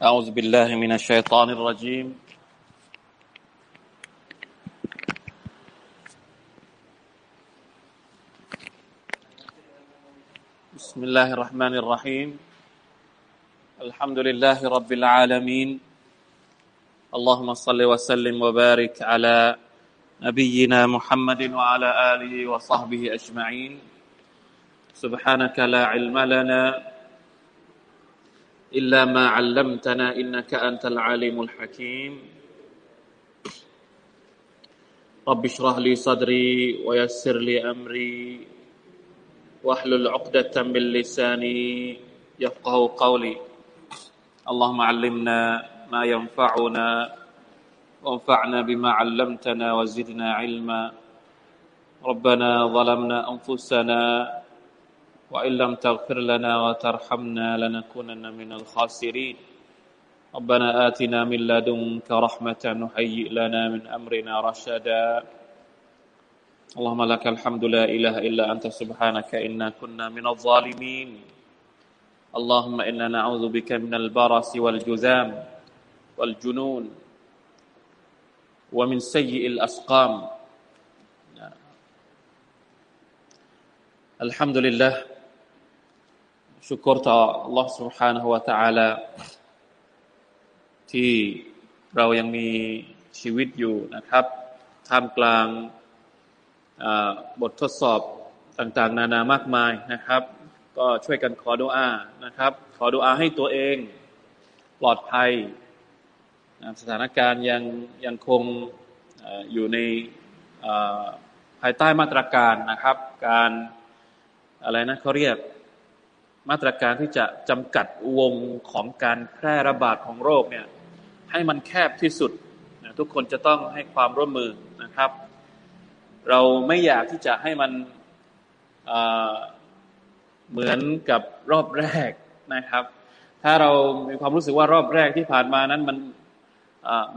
أعوذ بالله من الشيطان الرجيم. بسم الله الرحمن الرحيم. الحمد لله رب العالمين. اللهم صل وسلم وبارك على نبينا محمد وعلى آله وصحبه أجمعين. سبحانك لا علم لنا إلا ما علمتنا إنك أنت العليم الحكيم. رب اشرح لي صدري ويسر لي أمري. واحلل عقدة من لساني يفقه قولي. اللهم علمنا ما ينفعنا وانفعنا بما علمتنا وزدنا علما. ربنا ظلمنا أنفسنا وإن لم تغفر لنا وترحمنا لنكونن من الخاسرين. ربنا آتنا من لدنك رحمة نهيئ لنا من أمرنا رشدا. اللهم لك الحمد لا إله إلا أنت سبحانك إنا كنا من الظالمين. اللهم إنا نعوذ بك من البرص والجذام والجنون ومن سيء الأسقام. الحمد لله ชุกรต่อ Allah سبحانه และ تعالى ที่เรายังมีชีวิตอยู่นะครับท่ามกลางบททดสอบต่างๆ นานามากมายนะครับ ก็ช่วยกันขอดุอานะครับ ขอดุอาให้ตัวเองปลอดภัยสถานการณ์ยังยังคงอยู่ในภายใต้มาตรการนะครับ การอะไรนะเขาเรียก มาตรการที่จะจำกัดวงของการแพร่ระบาดของโรคเนี่ยให้มันแคบที่สุดนะทุกคนจะต้องให้ความร่วมมือนะครับ เราไม่อยากที่จะให้มันเหมือนกับรอบแรกนะครับ ถ้าเรามีความรู้สึกว่ารอบแรกที่ผ่านมานั้นมัน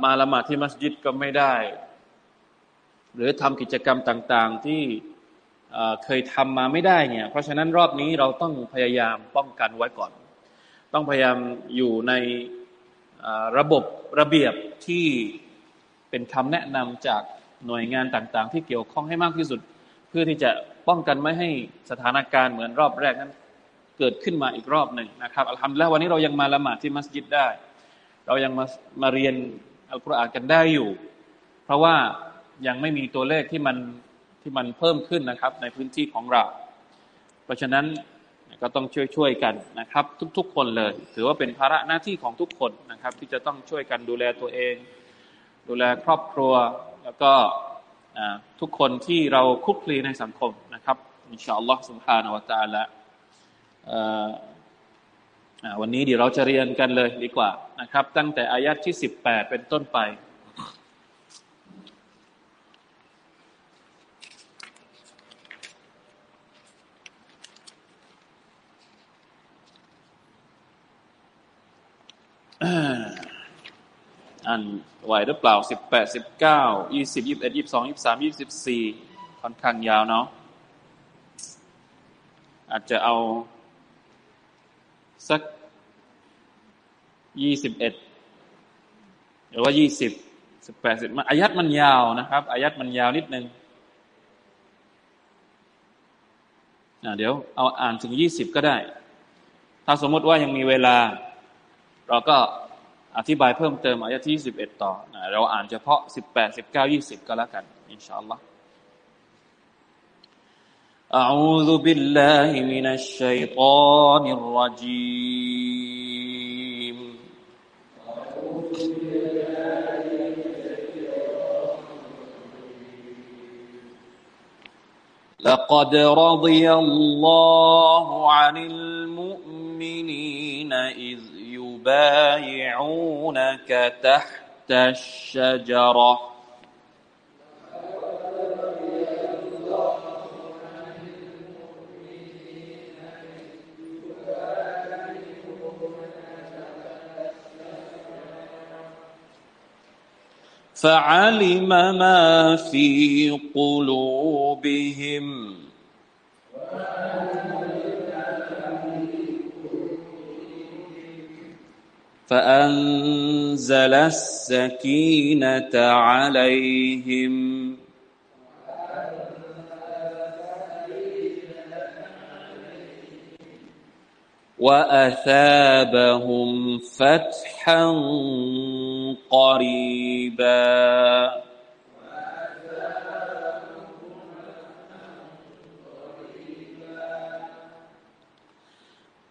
มาละหมาดที่มัสยิดก็ไม่ได้ หรือทำกิจกรรมต่าง ๆ ที่ เคยทำมาไม่ได้เนี่ย เพราะฉะนั้นรอบนี้เราต้องพยายามป้องกันไว้ก่อน ต้องพยายามอยู่ในระบบระเบียบที่เป็นคำแนะนำจากหน่วยงานต่าง ๆ ที่เกี่ยวข้องให้มากที่สุด เพื่อที่จะป้องกันไม่ให้สถานการณ์เหมือนรอบแรกนั้น เกิดขึ้นมาอีกรอบหนึ่งนะครับอัลฮัมดุลิลละวันนี้เรายังมาละหมาดที่มัสยิดได้ เรายังมามาเรียนอัลกุรอานกันได้อยู่ เพราะว่ายังไม่มีตัวเลขที่มัน ที่มันเพิ่มขึ้นนะครับ ในพื้นที่ของเรา เพราะฉะนั้นก็ต้องช่วยช่วยกันนะครับ ทุกๆ คนเลย ถือว่าเป็นภาระหน้าที่ของทุกคนนะครับ ที่จะต้องช่วยกันดูแลตัวเอง ดูแลครอบครัว แล้วก็ทุกคนที่เราคุกคลีในสังคมนะครับอินชาอัลลอฮ์สุบฮานาวะตาละวันนี้เดี๋ยวเราจะเรียนกันเลยดีกว่านะครับ ตั้งแต่อายัดที่ 18 เป็นต้นไป อันไหวหรือเปล่าสิบแปดสิบเก้ายี่สิบยี่สิบเอ็ดยี่สิบสองยี่สิบสามยี่สิบสี่ค่อนข้างยาวเนาะอาจจะเอา สักยี่สิบเอ็ดหรือว่ายี่สิบสิบแปดสิบอายัดมันยาวนะครับ อายัดมันยาวนิดนึงเดี๋ยวเอาอ่านถึงยี่สิบก็ได้ ถ้าสมมติว่ายังมีเวลา เราก็อธิบายเพิ่มเติมอายะที่สิบเอ็ดต่อ เราอ่านเฉพาะสิบแปดสิบเก้ายี่สิบก็แล้วกัน อินชาอัลลอฮ์ أعوذ بالله من الشيطان الرجيم لقد رضي الله عن المؤمنين إذ يبايعونك تحت الشجرة. فعلم ما في قلوبهم. فأنزل السكينة عليهم. وأثابهم فتحا قريبا.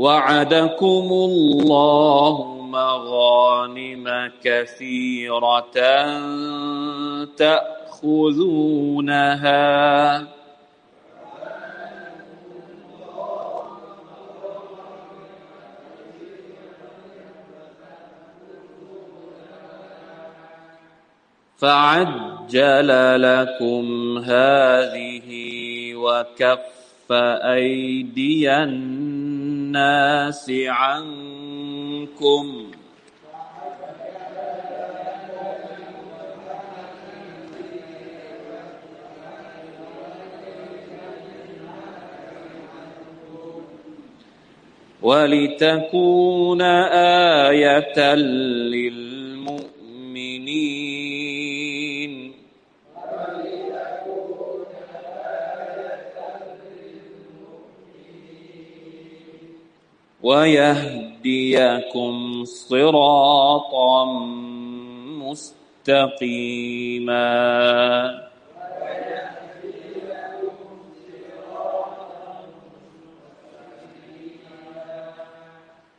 وعدكم الله مغانم كثيرة تأخذونها. فعجل لكم هذه وكف أيدي الناس عنكم. ولتكون آية للمؤمنين ويهديكم صراطا مستقيما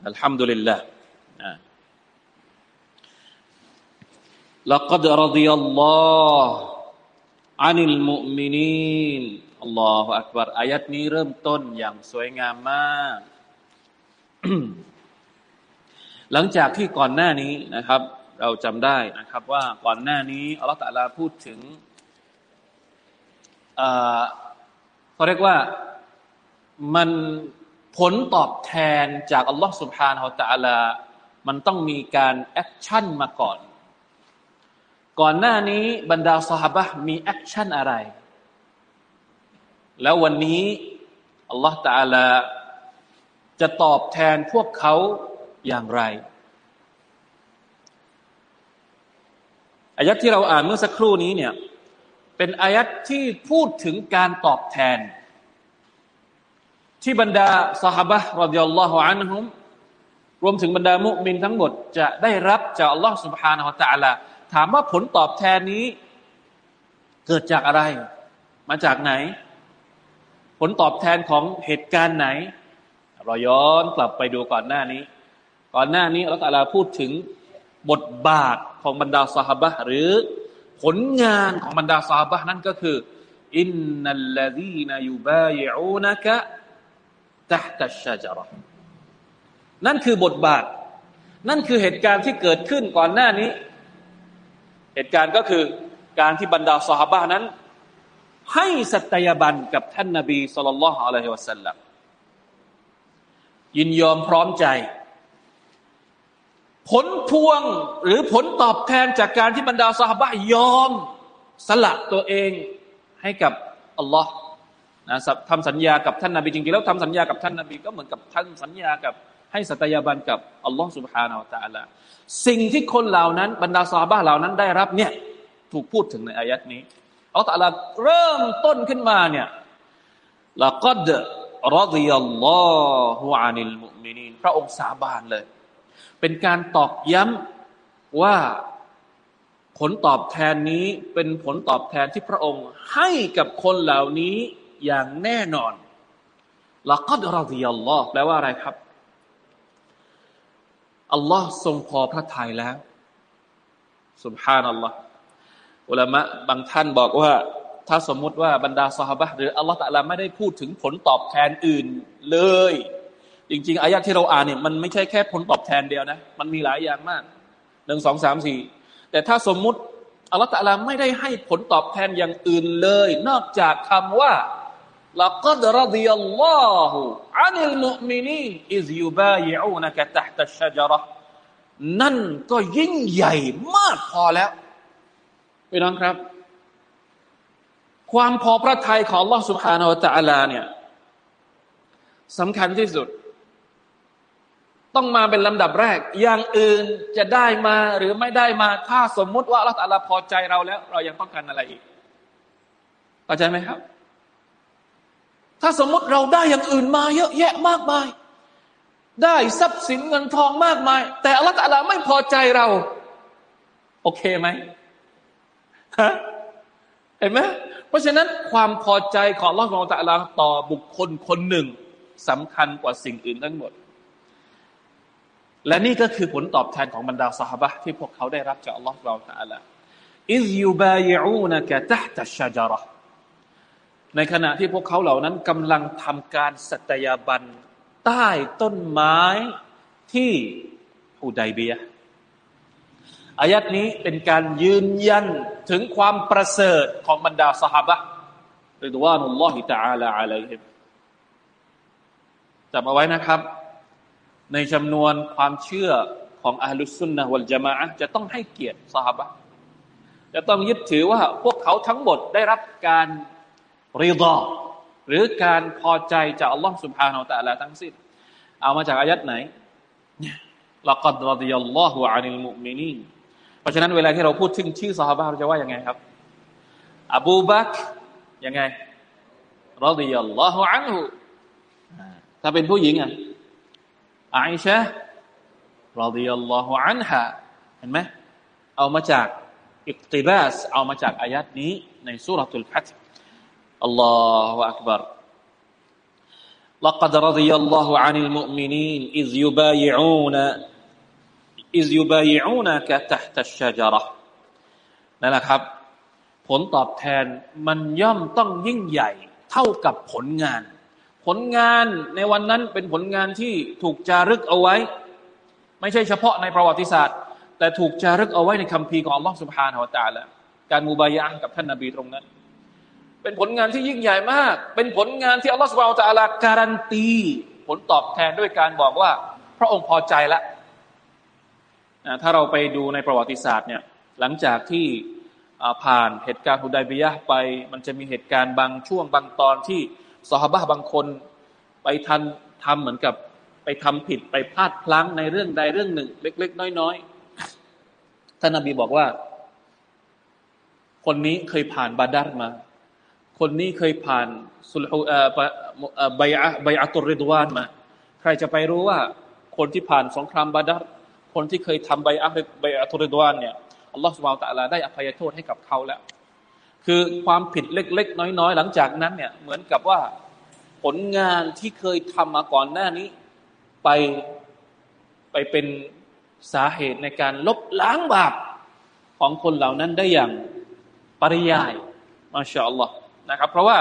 الحمد لله لقد رضي الله عن المؤمنين الله أكبر อายัดนี้เริ่มต้นอย่างสวยงามมาก หลังจากที่ก่อนหน้านี้นะครับ เราจำได้นะครับ ว่าก่อนหน้านี้อัลลอฮฺตะลาพูดถึงเขาเรียกว่ามันผลตอบแทนจากอัลลอฮฺสุบฮานะฮูวะตะอาลา มันต้องมีการ action มาก่อน ก่อนหน้านี้บรรดาเศาะฮาบะฮฺมี action อะไร แล้ววันนี้อัลลอฮฺตะลา จะตอบแทนพวกเขาอย่างไร อายัดที่เราอ่านเมื่อสักครู่นี้เนี่ย เป็นอายัดที่พูดถึงการตอบแทนที่บรรดาสหบะรดิยัลลอฮุอันฮุมรวมถึงบรรดามุมินทั้งหมด จะได้รับจากอัลลอฮ์ سبحانه และ تعالى ถามว่าผลตอบแทนนี้ เกิดจากอะไร มาจากไหน ผลตอบแทนของเหตุการณ์ไหน เราย้อนกลับไปดูก่อนหน้านี้ ก่อนหน้านี้อัลลอฮฺพูดถึงบทบาทของบรรดาสหบะหรือผลงานของบรรดาสหบะนั่นก็คืออินนัลลดีนยูบายูนักะตะตัชชาจระนั่นคือบทบาท นั่นคือเหตุการณ์ที่เกิดขึ้นก่อนหน้านี้ เหตุการณ์ก็คือการที่บรรดาสหบานั้น ให้สัตยาบันกับท่านนาบีสุลต่านละฮ์อะลัยฮิวะสัลลัม ยินยอมพร้อมใจ ผลพวงหรือผลตอบแทนจากการที่บรรดาสหบะยอม สละตัวเองให้กับอัลลอฮ์นะทำสัญญากับท่านนาบีจริงๆแล้วทำสัญญากับท่านนาบีก็เหมือนกับท่านสัญญากับให้สัตยาบันกับอัลลอฮ์สุบฮานาอัลตะลาสิ่งที่คนเหล่านั้นบรรดาซาบะเหล่านั้นได้รับเนี่ยถูกพูดถึงในอายัดนี้อัลลอฮ์ตะลาเริ่มต้นขึ้นมาเนี่ยละกัด รดิยัลลอฮุอานิลมุมินีนพระองค์สาบานเลย เป็นการตอกย้ำว่าผลตอบแทนนี้เป็นผลตอบแทนที่พระองค์ให้กับคนเหล่านี้อย่างแน่นอนละกัดรดิยัลลอฮ์แปลว่าอะไรครับ อัลลอฮ์ทรงพอพระทัยแล้วสุบฮานัลลอฮ์อุลามะบางท่านบอกว่า ถ้าสมมุติว่าบรรดาสหบะหรืออัลลอฮ์ตะลาไม่ได้พูดถึงผลตอบแทนอื่นเลย จริง ๆอายะที่เราอ่านเนี่ยมันไม่ใช่แค่ผลตอบแทนเดียวนะ มันมีหลายอย่างมากหนึ่งสองสามสี่แต่ถ้าสมมุติอัลลอฮฺตะลาไม่ได้ให้ผลตอบแทนอย่างอื่นเลย นอกจากคำว่าละกัดรดิยัลลอฮุอานิลมุมินีอิซยูบายูนกะตะตัชจระนั่นก็ยิ่งใหญ่มากพอแล้วพี่น้องครับ ความพอพระทัยของ Allah سبحانه และ تعالى เนี่ยสำคัญที่สุด ต้องมาเป็นลำดับแรก อย่างอื่นจะได้มาหรือไม่ได้มา ถ้าสมมุติว่าอัลลอฮฺพอใจเราแล้ว เรายังต้องการอะไรอีกเข้าใจไหมครับ ถ้าสมมุติเราได้อย่างอื่นมา เยอะแยะมากมาย ได้ทรัพย์สินเงินทองมากมาย แต่อัลลอฮฺไม่พอใจเรา โอเคไหมฮะเห็นไหม เพราะฉะนั้นความพอใจของลอัลลอฮฺต่อบุคคลคนหนึ่งสำคัญกว่าสิ่งอื่นทั้งหมด และนี่ก็คือผลตอบแทนของบรรดาสหบะที่พวกเขาได้รับจากอัลลอฮฺเราตะลาอิซยูบายูนกะตะตัชจาระในขณะที่พวกเขาเหล่านั้นกำลังทำการสัตยาบันใต้ต้นไม้ที่ฮูดัยเบีย อายัดนี้เป็นการยืนยันถึงความประเสริฐของบรรดาสหบะริดวานุลลอฮิตะอาลาอะลัยฮิมจำเอาไว้นะครับ ในจำนวนความเชื่อของอาลุสุนนะวัลจามะจะต้องให้เกียรติสหบะจะต้องยึดถือว่าพวกเขาทั้งหมดได้รับการรีดอหรือการพอใจจากอัลลอฮ์ سبحانه และ تعالى ทั้งสิ้น เอามาจากอายัดไหนละกัดร ดิยัลลอฮุอานิลมุมินีนเพราะฉะนั้นเวลาที่เราพูดถึงชื่อสหบะเราจะว่ายังไงครับ อบูบักยังไงรดิยัลลอฮุอันฮุถ้าเป็นผู้หญิงอ่ะอาอิชะรดิยัลลอฮุอันฮะเห็นไหมเอามาจากอิกติบาสเอามาจากอายัดนี้ในสุรทูลฟัตอัลลอฮฺอักบาร لقد رضي الله عن المؤمنين إذ يبايعون อิซยูบายูนากะตะตัชจาระนั่นแหละครับ ผลตอบแทนมันย่อมต้องยิ่งใหญ่เท่ากับผลงาน ผลงานในวันนั้นเป็นผลงานที่ถูกจารึกเอาไว้ ไม่ใช่เฉพาะในประวัติศาสตร์ แต่ถูกจารึกเอาไว้ในคัมภีร์ของอัลลอฮฺสุบฮานาอัตาละการมูบายะกับท่านนาบีตรงนั้น เป็นผลงานที่ยิ่งใหญ่มาก เป็นผลงานที่อัลลอฮฺสุบฮานาอัตาการันตี ผลตอบแทนด้วยการบอกว่า พระองค์พอใจละ ถ้าเราไปดูในประวัติศาสตร์เนี่ยหลังจากที่ผ่านเหตุการณ์ฮุดัยบียะไป มันจะมีเหตุการณ์บางช่วงบางตอนที่สหบะบางคนไปทันทำเหมือนกับไปทำผิดไปพลาดพลั้งในเรื่องใดเรื่องหนึ่ง เล็ก ๆ น้อยๆท่านนบีบอกว่า คนนี้เคยผ่านบาดัรมา คนนี้เคยผ่านสุลฮูใบอะใบอะตุริดวานมา ใครจะไปรู้ว่า คนที่ผ่านสงครามบาดัร คนที่เคยทำใบอะใบอะตุรดวานเนี่ยอัลลอฮฺสุบฮานตะลาได้อภัยโทษให้กับเขาแล้ว คือความผิดเล็ก ๆ น้อย ๆ หลังจากนั้นเนี่ยเหมือนกับว่าผลงานที่เคยทำมาก่อนหน้านี้ ไปไปเป็นสาเหตุในการลบล้างบาปของคนเหล่านั้นได้อย่างปริยายมาชาอัลลอฮ์นะครับ เพราะว่า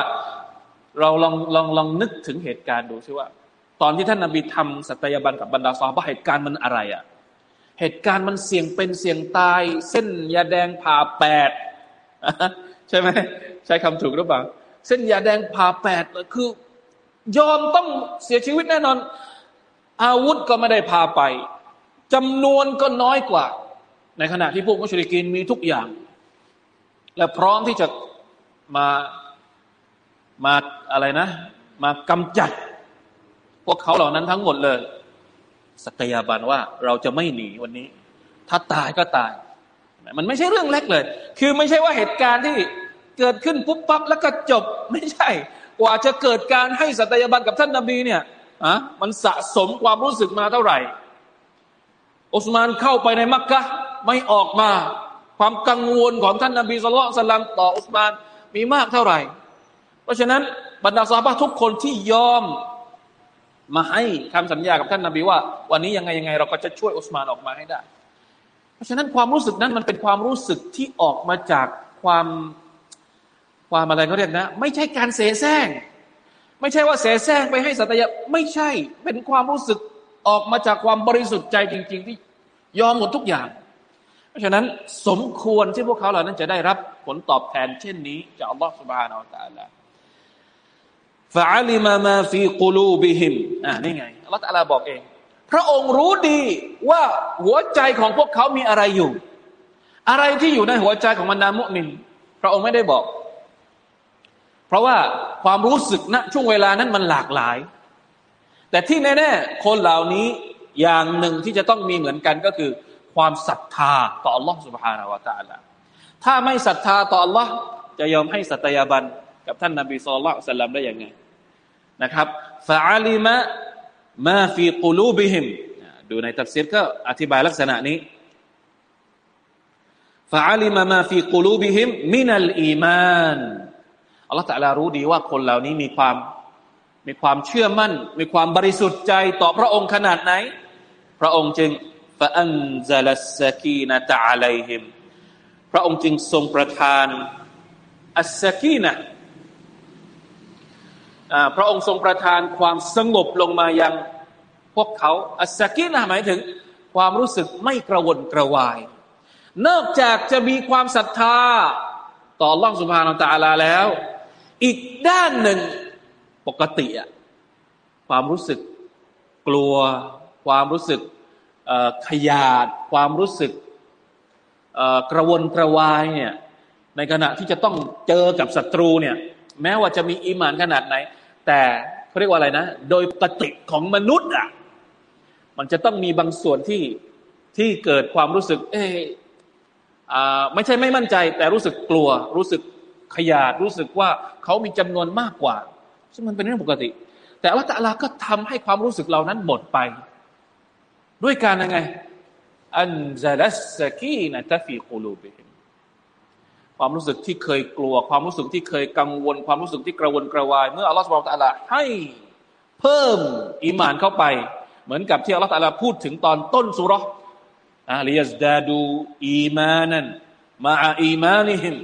เราลองลองลองนึกถึงเหตุการณ์ดูซิว่า ตอนที่ท่านนาบีทำสัตยาบันกับบรรดาซอฮาบะเหตุการณ์มันอะไรอะ่ะ เหตุการณ์มันเสี่ยงเป็นเสี่ยงตาย เส้นยาแดงผ่าแปดใช่ไหมใช้คำถูกหรือเปล่า เส้นยาแดงผ่าแปดคือยอมต้องเสียชีวิตแน่นอน อาวุธก็ไม่ได้พาไปจำนวนก็น้อยกว่า ในขณะที่พวกมุชริกินมีทุกอย่าง และพร้อมที่จะมามาอะไรนะ มากำจัด พวกเขาเหล่านั้นทั้งหมดเลย สักยาบันว่าเราจะไม่หนีวันนี้ ถ้าตายก็ตาย มันไม่ใช่เรื่องเล็กเลย คือไม่ใช่ว่าเหตุการณ์ที่เกิดขึ้นปุ๊บปั๊บแล้วก็จบไม่ใช่ กว่าจะเกิดการให้สัตยาบันกับท่านนาบีเนี่ยอะมันสะสมความรู้สึกมาเท่าไหร่อุสมานเข้าไปในมักกะไม่ออกมา ความกังวลของท่านนาบีสุลต่านต่ออุสมานมีมากเท่าไหร่ เพราะฉะนั้นบรรดาสาบะทุกคนที่ยอม มาให้คำสัญญากับท่านนาบีว่า วันนี้ยังไงยังไงเราก็จะช่วยอุสมานออกมาให้ได้ เพราะฉะนั้นความรู้สึกนั้นมันเป็นความรู้สึกที่ออกมาจากความความอะไรเขาเรียกนะ ไม่ใช่การเสแสร้งไม่ใช่ว่าเสแสร้งไปให้สัตยาไม่ใช่เป็นความรู้สึกออกมาจากความบริสุทธิ์ใจจริง ๆ ที่ยอมหมดทุกอย่าง เพราะฉะนั้นสมควรที่พวกเขาเหล่านั้นจะได้รับผลตอบแทนเช่นนี้จากอัลลอฮฺสุบฮานาอัลตะลา ฟะอัลิมามาฟีกูลูบิฮิมอ่านี่ไงอัลลอฮฺตะลาบอกเอง พระองค์รู้ดีว่าหัวใจของพวกเขามีอะไรอยู่ อะไรที่อยู่ในหัวใจของบรรดามุมินพระองค์ไม่ได้บอก เพราะว่าความรู้สึกณช่วงเวลานั้นมันหลากหลาย แต่ที่แน่ๆคนเหล่านี้อย่างหนึ่งที่จะต้องมีเหมือนกันก็คือ ความศรัทธาต่อ Allah سبحانه และ تعالى ถ้าไม่ศรัทธาต่อ Allah จะยอมให้สัตยาบันกับท่านนบีสุลต่านสัลลัมได้ยังไง นะครับฟะอาลิมะมาฟีกูลูบิฮิมดูในตัฟซีรก็อธิบายลักษณะนี้ฟะอาลิมะมาฟีกูลูบิฮิมมินัลอีมานอัลลอฮฺตะลารู้ดีว่าคนเหล่านี้มีความมีความเชื่อมั่น มีความบริสุทธิ์ใจต่อพระองค์ขนาดไหน พระองค์จึงฟะอันซาลัสกีนะตะอะลัยฮิมพระองค์จึงทรงประทานอัสสกีนะ พระองค์ทรงประทานความสงบลงมายังพวกเขาอัสกีนะหมายถึงความรู้สึกไม่กระวนกระวาย นอกจากจะมีความศรัทธา ต่อล่องสุภานาตาลาแล้ว อีกด้านหนึ่งปกติอะความรู้สึกกลัว ความรู้สึกขยาด ความรู้สึกกระวนกระวายเนี่ยในขณะที่จะต้องเจอกับศัตรูเนี่ยแม้ว่าจะมีอิมานขนาดไหน แต่เขาเรียกว่าอะไรนะ โดยปกติของมนุษย์อะ มันจะต้องมีบางส่วนที่ที่เกิดความรู้สึก เออไม่ใช่ไม่มั่นใจ แต่รู้สึกกลัว รู้สึกขยาด รู้สึกว่าเขามีจำนวนมากกว่า ซึ่งมันเป็นเรื่องปกติ แต่อัลลอฮฺก็ทำให้ความรู้สึกเหล่านั้นหมดไป ด้วยการยังไง อันซาลัสกีนะตฟีคูลูบิฮิม ความรู้สึกที่เคยกลัว ความรู้สึกที่เคยกังวล ความรู้สึกที่กระวนกระวาย เมื่ออัลลอฮฺสุบไบร์ตะลาให้เพิ่มอิมานเข้าไป เหมือนกับที่อัลลอฮฺตะลาพูดถึงตอนต้นสุรษอาลียสดาดูอีมานันมาอีมานิฮิม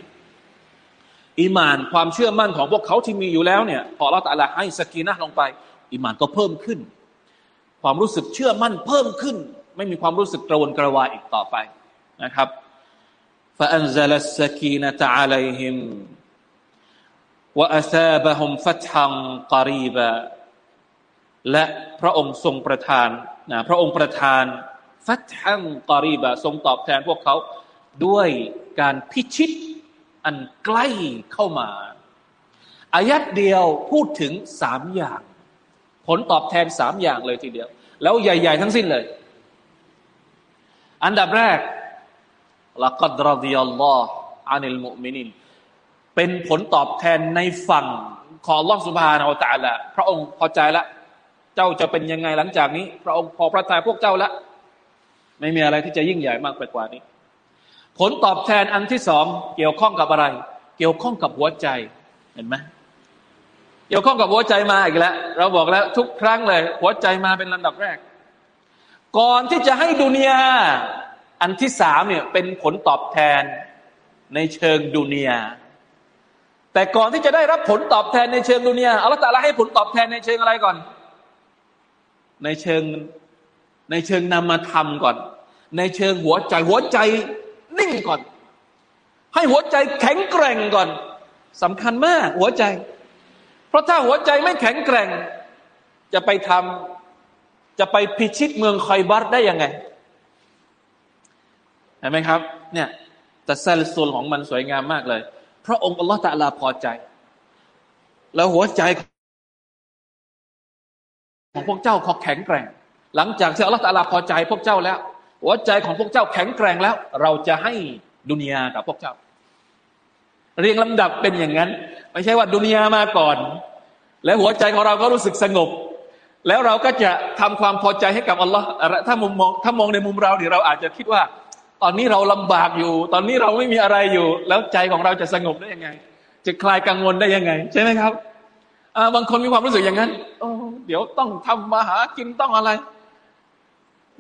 อีมานความเชื่อมั่นของพวกเขาที่มีอยู่แล้วเนี่ยพอเราแต่ละให้สกีนะลงไปอีมานก็เพิ่มขึ้น ความรู้สึกเชื่อมั่นเพิ่มขึ้น ไม่มีความรู้สึกกระวนกระวายอีกต่อไปนะครับ فأنزل السكينة عليهم وأثابهم فتحا قريبا และพระองค์ทรงประทานนะพระองค์ประทานฟัตฮังกอรีบะทรงตอบแทนพวกเขาด้วยการพิชิตอันใกล้เข้ามา อายัดเดียวพูดถึงสามอย่าง ผลตอบแทนสามอย่างเลยทีเดียว แล้วใหญ่ ๆ ทั้งสิ้นเลย อันดับแรก ละกัดรดิยัลลอฮ์อานิลมุมินินเป็นผลตอบแทนในฝั่งของลอสุบฮานาอัลตะละพระองค์พอใจละ เจ้าจะเป็นยังไงหลังจากนี้ พระองค์พอพระทัยพวกเจ้าละ ไม่มีอะไรที่จะยิ่งใหญ่มากไปกว่านี้ ผลตอบแทนอันที่สองเกี่ยวข้องกับอะไร เกี่ยวข้องกับหัวใจเห็นไหมเกี่ยวข้องกับหัวใจมาอีกแล้ว เราบอกแล้วทุกครั้งเลย หัวใจมาเป็นลำดับแรก ก่อนที่จะให้ดุนยา อันที่สามเนี่ยเป็นผลตอบแทนในเชิงดุนยาแต่ก่อนที่จะได้รับผลตอบแทนในเชิงดุนยาอัลลอฮฺตะลาให้ผลตอบแทนในเชิงอะไรก่อน ในเชิงในเชิงนามธรรมก่อน ในเชิงหัวใจหัวใจนิ่งก่อน ให้หัวใจแข็งแกร่งก่อนสำคัญมากหัวใจ เพราะถ้าหัวใจไม่แข็งแกร่ง จะไปทำจะไปพิชิตเมืองคอยบัตได้ยังไง เห็นไหมครับ เนี่ยแต่เซลซูลของมันสวยงามมากเลย พระองค์อัลลอฮฺตะลาพอใจ แล้วหัวใจของพวกเจ้าขาแข็งแกร่ง หลังจากที่อัลลอฮฺตะลาพอใจ พวกเจ้าแล้ว หัวใจของพวกเจ้าแข็งแกร่งแล้ว เราจะให้ดุนยากับพวกเจ้า เรียงลำดับเป็นอย่างนั้น ไม่ใช่ว่าดุนยามาก่อน แล้วหัวใจของเราก็รู้สึกสงบแล้วเราก็จะทำความพอใจให้กับอัลลอฮ์ถ้ามุมมองถ้ามองในมุมเราเดี๋ยวเราอาจจะคิดว่า ตอนนี้เราลำบากอยู่ ตอนนี้เราไม่มีอะไรอยู่ แล้วใจของเราจะสงบได้ยังไง จะคลายกังวลได้ยังไง ใช่ไหมครับบางคนมีความรู้สึกอย่างนั้นเดี๋ยวต้องทำมาหากินต้องอะไร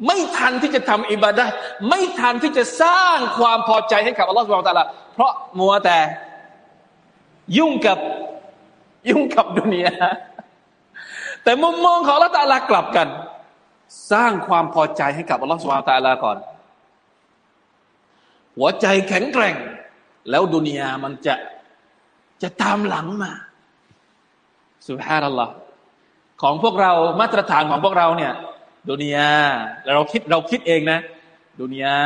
ไม่ทันที่จะทำอิบาดะไม่ทันที่จะสร้างความพอใจให้กับอัลลอฮฺสุบไบร์ตะลาเพราะมัวแต่ยุ่งกับยุ่งกับดุนยาแต่มุมมองของอัลลอฮฺตาลากลับกัน สร้างความพอใจให้กับอัลลอฮฺสุบฮานตะลาก่อน หัวใจแข็งแกร่ง แล้วดุนยามันจะจะตามหลังมาสุภาพนัลลอฮ์ของพวกเรามาตรฐานของพวกเราเนี่ย ดุนยาเราคิดเราคิดเองนะ ดุนยา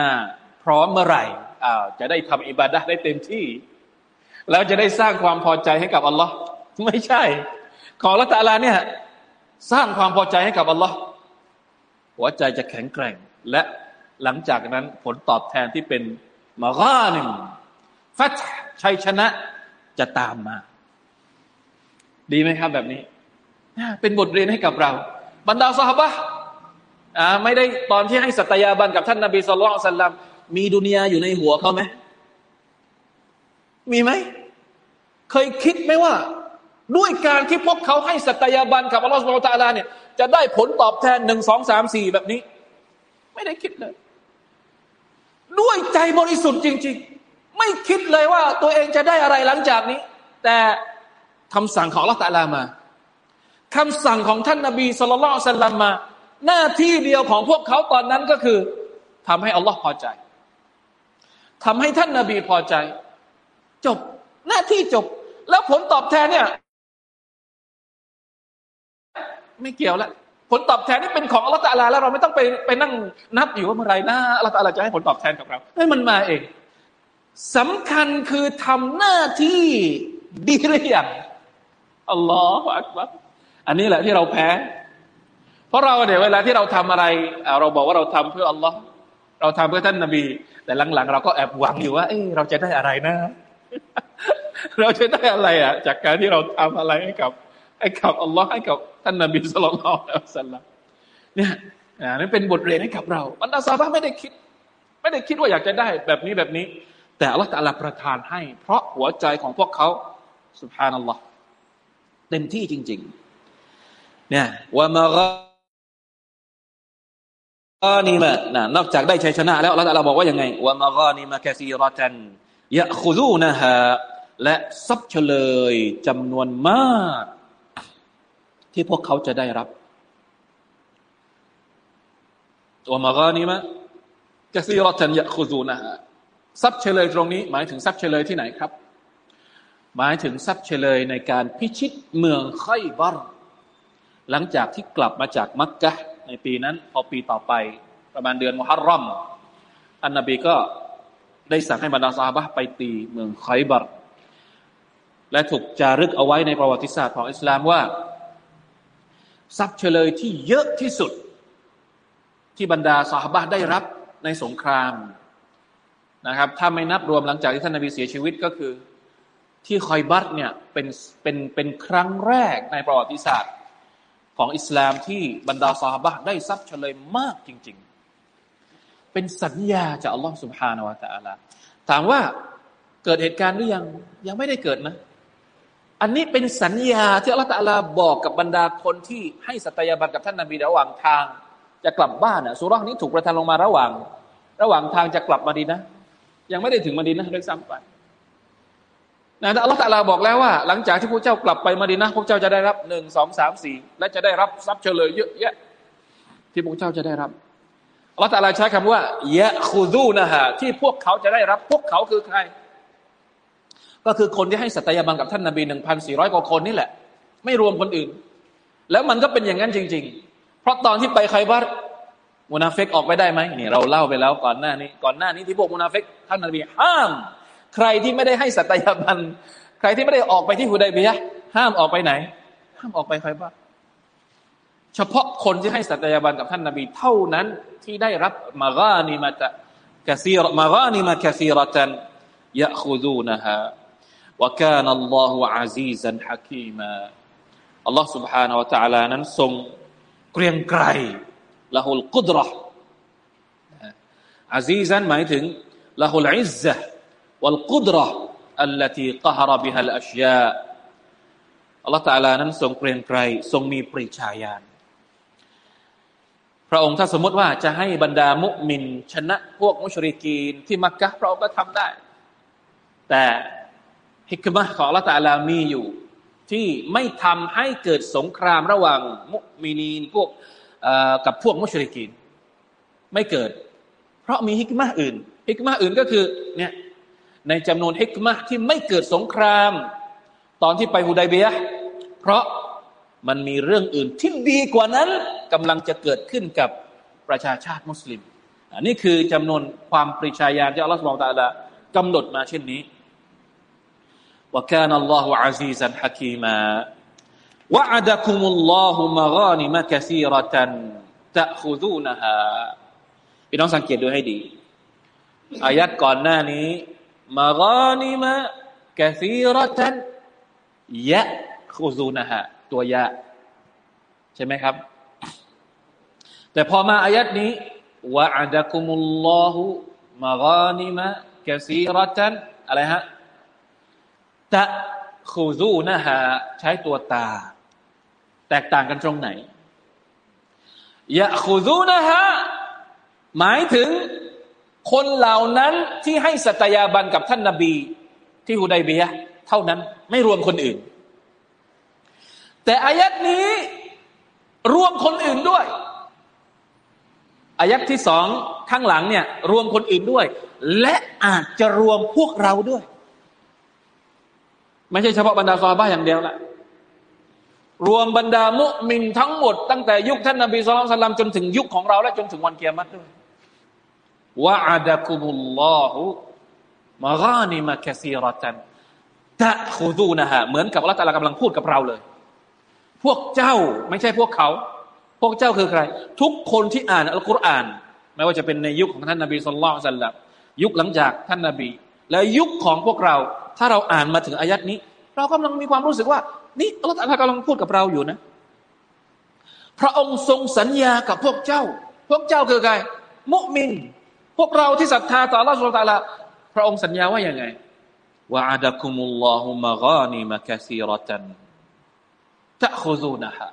พร้อมเมื่อไหร่อ้าวจะได้ทำอิบาดะได้เต็มที่ แล้วจะได้สร้างความพอใจให้กับอัลลอฮ์ไม่ใช่ ของละตาลาเนี่ย สร้างความพอใจให้กับอัลลอฮ์หัวใจจะแข็งแกร่ง และหลังจากนั้นผลตอบแทนที่เป็น มากาหนึ่งฟัดชัยชนะจะตามมา ดีไหมครับแบบนี้ เป็นบทเรียนให้กับเรา บรรดาสหบะอ่าไม่ได้ตอนที่ให้สัตยาบันกับท่านนาบีสุลต่านสัลลัมมีดุนยาอยู่ในหัวเขาไหม มีไหม เคยคิดไหมว่า ด้วยการที่พวกเขาให้สัตยาบันกับอัลลอฮฺสุบไบร์ตาลาเนี่ยจะได้ผลตอบแทนหนึ่งสองสามสี่แบบนี้ ไม่ได้คิดเลย ด้วยใจบริสุทธิ์จริง ๆ ไม่คิดเลยว่าตัวเองจะได้อะไรหลังจากนี้ แต่คำสั่งของลลอฮฺตาลามาคำสั่งของท่านนาบีสุลต่านสัลลัมมา หน้าที่เดียวของพวกเขาตอนนั้นก็คือทำให้อัลลอฮ์พอใจทำให้ท่านนาบีพอใจ จบหน้าที่จบ แล้วผลตอบแทนเนี่ย ไม่เกี่ยวแล้ว ผลตอบแทนนี่เป็นของอัลลอฮฺตะลาแล้วเราไม่ต้องไปไปนั่งนับอยู่ว่าเมื่อไรนะอัลลอฮฺตะลาจะให้ผลตอบแทนกับเราให้มันมาเองสำคัญคือทำหน้าที่ดีหรือยังอัลลอฮฺอักบัรอันนี้แหละที่เราแพ้ เพราะเราเนี่ยเวลาที่เราทำอะไร เราบอกว่าเราทำเพื่ออัลลอฮ์เราทำเพื่อท่านนาบี แต่หลังๆ เราก็แอบหวังอยู่ว่า เอ้เราจะได้อะไรนะ เราจะได้อะไรอะ จากการที่เราทำอะไรให้กับ ให้กับอัลลอฮ์ให้กับท่านนาบีสุลต่านสัลลัมเนี่ยนี่เป็นบทเรียนให้กับเราบรรดาซาบะไม่ได้คิด ไม่ได้คิดว่าอยากจะได้แบบนี้แบบนี้ แต่อัลลอฮ์ตะลาประทานให้ เพราะหัวใจของพวกเขาสุภานัลลอฮ์เต็มที่จริง ๆ เนี่ยว่ามากานีมะนะนอกจากได้ชัยชนะ แล้วเราบอกว่ายังไงว่ามากานีมะแคซีรอตันยะคูซูนะฮะและทรัพย์เฉลยจำนวนมาก ที่พวกเขาจะได้รับตัวมากานีมะแคซีรอตันยะคูซูนะฮะทรัพย์เฉลยตรงนี้ หมายถึงทรัพย์เฉลยที่ไหนครับ หมายถึงทรัพย์เฉลยในการพิชิตเมืองไคบารหลังจากที่กลับมาจากมักกะในปีนั้น พอปีต่อไป ประมาณเดือนมุฮัรรอม อันนบีก็ได้สั่งให้บรรดาซาบะไปตีเมืองไคบัรและถูกจารึกเอาไว้ในประวัติศาสตร์ของอิสลามว่า ทรัพย์เฉลยที่เยอะที่สุด ที่บรรดาสาบะได้รับในสงครามนะครับ ถ้าไม่นับรวมหลังจากที่ท่านนบีเสียชีวิตก็คือ ที่คอยบัตเนี่ยเป็นเป็นเป็นครั้งแรกในประวัติศาสตร์ของอิสลามที่บรรดาสาบะได้ทรัพย์เฉลยมากจริง ๆ เป็นสัญญาจากอัลลอฮฺสุบฮานาวะตะอาลาถามว่าเกิดเหตุการณ์หรือยังยังไม่ได้เกิดนะ อันนี้เป็นสัญญาที่อัลลอฮฺตะลาบอกกับบรรดาคนที่ให้สัตยาบันกับท่านนาบีระหว่างทาง จะกลับบ้านอะสุรานี้ถูกประทานลงมาระหว่าง ระหว่างทางจะกลับมาดีนะ ยังไม่ได้ถึงมาดีนะด้วยซ้ำไปนะอัลลอฮฺตะลาบอกแล้วว่า หลังจากที่พระเจ้ากลับไปมาดีนะพระเจ้าจะได้รับหนึ่งสองสามสี่และจะได้รับทรัพย์เฉลยเยอะแยะที่พระเจ้าจะได้รับอัลลอฮฺตะลาใช้คำว่ายะคูดูนะฮะที่พวกเขาจะได้รับพวกเขาคือใคร ก็คือคนที่ให้สัตยาบันกับท่านนบีหนึ่งพันสี่ร้อยกว่าคนนี่แหละ ไม่รวมคนอื่น แล้วมันก็เป็นอย่างนั้นจริง ๆ เพราะตอนที่ไปใครบ้ามุนาเฟกออกไปได้ไหมนี่เราเล่าไปแล้วก่อนหน้านี้ ก่อนหน้านี้ที่พวกมุนาเฟกท่านนบีห้าม ใครที่ไม่ได้ให้สัตยาบันใครที่ไม่ได้ออกไปที่ฮุดัยเบียห้ามออกไปไหน ห้ามออกไปใครบ้างเฉพาะคนที่ให้สัตยาบันกับท่านนาบีเท่านั้นที่ได้รับมากานิมาตะกซีรมากานิมาคซีรตันยะคูดูนะฮะ وكان الله عزيزا حكيما อัลลอฮ์ سبحانه และ تعالى นั้นทรงเกรียงไกรละหุลกุดรห์อาซีซันหมายถึงละหุลอิซซะ والقدرة التي قهر بها الأشياء อัลลอฮฺตาลานั้นทรงเกรียงไกรทรงมีปริชาญาณพระองค์ถ้าสมมติว่าจะให้บรรดามุมิน ชนะพวกมุชริกีน ที่มักกะพระองค์ก็ทำได้ แต่ ฮิกมะของลลอฮฺตาลามีอยู่ ที่ไม่ทำให้เกิดสงครามระหว่างมุมินีนพวกกับพวกมุชริกีนไม่เกิด เพราะมีฮิกมะอื่นฮิกมะอื่นก็คือเนี่ยในจำนวนฮิกมะที่ไม่เกิดสงคราม ตอนที่ไปฮุดัยเบียเพราะมันมีเรื่องอื่นที่ดีกว่านั้นกำลังจะเกิดขึ้นกับประชาชาติมุสลิมอันนี้คือจำนวนความปริชาญาณที่อัลลอฮฺสุบไบร์ตะลากำหนดมาเช่นนี้ ว่าแค่นัลลอฮฺอาซีซันฮะกีมาวะอัดะคุมุลลอฮุมะกานิมะกะซีรตันตะคุซูนะฮะพี่น้องสังเกตดูให้ดีอายัดก่อนหน้านี้มะกานิมะกะซีรตันยะคุซูนะฮะตัวยะ ใช่ไหมครับ แต่พอมาอายัดนี้วะอัดะคุมุลลอฮุมะกานิมะกะซีรตันอะไรฮะ ตะคูซูนะฮะใช้ตัวตา แตกต่างกันตรงไหนยะคูซูนะฮะหมายถึงคนเหล่านั้นที่ให้สัตยาบันกับท่านนาบี ที่ฮุดัยเบียเท่านั้นไม่รวมคนอื่น แต่อายัดนี้รวมคนอื่นด้วย อายัดที่สองข้างหลังเนี่ยรวมคนอื่นด้วย และอาจจะรวมพวกเราด้วย ไม่ใช่เฉพาะบรรดาซอบ้าอย่างเดียวละรวมบรรดามุมินทั้งหมด ตั้งแต่ยุคท่านนบีสุลต่านจนถึงยุคของเราและจนถึงวันเกียรติด้วยวะอาดะคุมุลลอฮุมะกานิมะคซีรตันตะคูดูนะฮะเหมือนกับอัลลอฮฺกำลังพูดกับเราเลย พวกเจ้าไม่ใช่พวกเขา พวกเจ้าคือใคร ทุกคนที่อ่านอัลกุรอาน ไม่ว่าจะเป็นในยุคของท่านนบีสุลต่านยุคหลังจากท่านนบี และยุคของพวกเรา ถ้าเราอ่านมาถึงอายัดนี้ เรากำลังมีความรู้สึกว่า นี่อัลลอฮฺกำลังพูดกับเราอยู่นะ พระองค์ทรงสัญญากับพวกเจ้า พวกเจ้าคือใครมุมิน พวกเราที่ศรัทธาต่อ Allah สุลตาละพระองค์สัญญาว่าอย่างไงว่าอาดะคุมุลลอฮุมะกานิมะกะซีรตันตะคุซูนะฮะ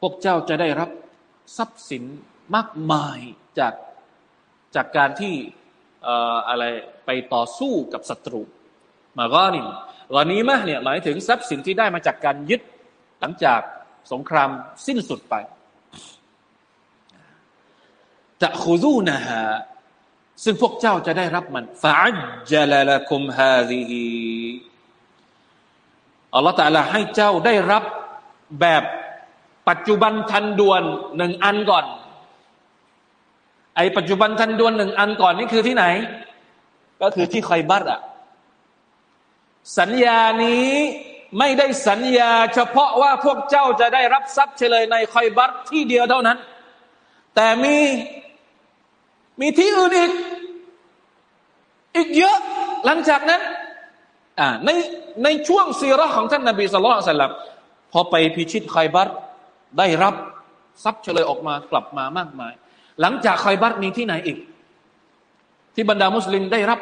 พวกเจ้าจะได้รับทรัพย์สินมากมายจากจากการที่อะไรไปต่อสู้กับศัตรู มากานิมกานีมะเนี่ยหมายถึงทรัพย์สินที่ได้มาจากการยึดหลังจากสงครามสิ้นสุดไปตะคุซูนะฮะซึ่งพวกเจ้าจะได้รับมันฟาจลละคุมฮาซีฮีอัลลอฮฺตาลาให้เจ้าได้รับแบบปัจจุบันทันด่วนหนึ่งอันก่อน ไอปัจจุบันทันด่วนหนึ่งอันก่อนนี่คือที่ไหน ก็คือที่คอยบัตอะ สัญญานี้ไม่ได้สัญญา เฉพาะว่าพวกเจ้าจะได้รับทรัพย์เฉลยในคอยบัตที่เดียวเท่านั้น แต่มีมีที่อื่นอีก อีกเยอะหลังจากนั้นในในช่วงซีรอของท่านนาบีสุลต่านพอไปพิชิตคอยบัตได้รับทรัพย์เฉลยออกมากลับมามากมาย หลังจากคอยบัตมีที่ไหนอีก ที่บรรดามุสลิมได้รับ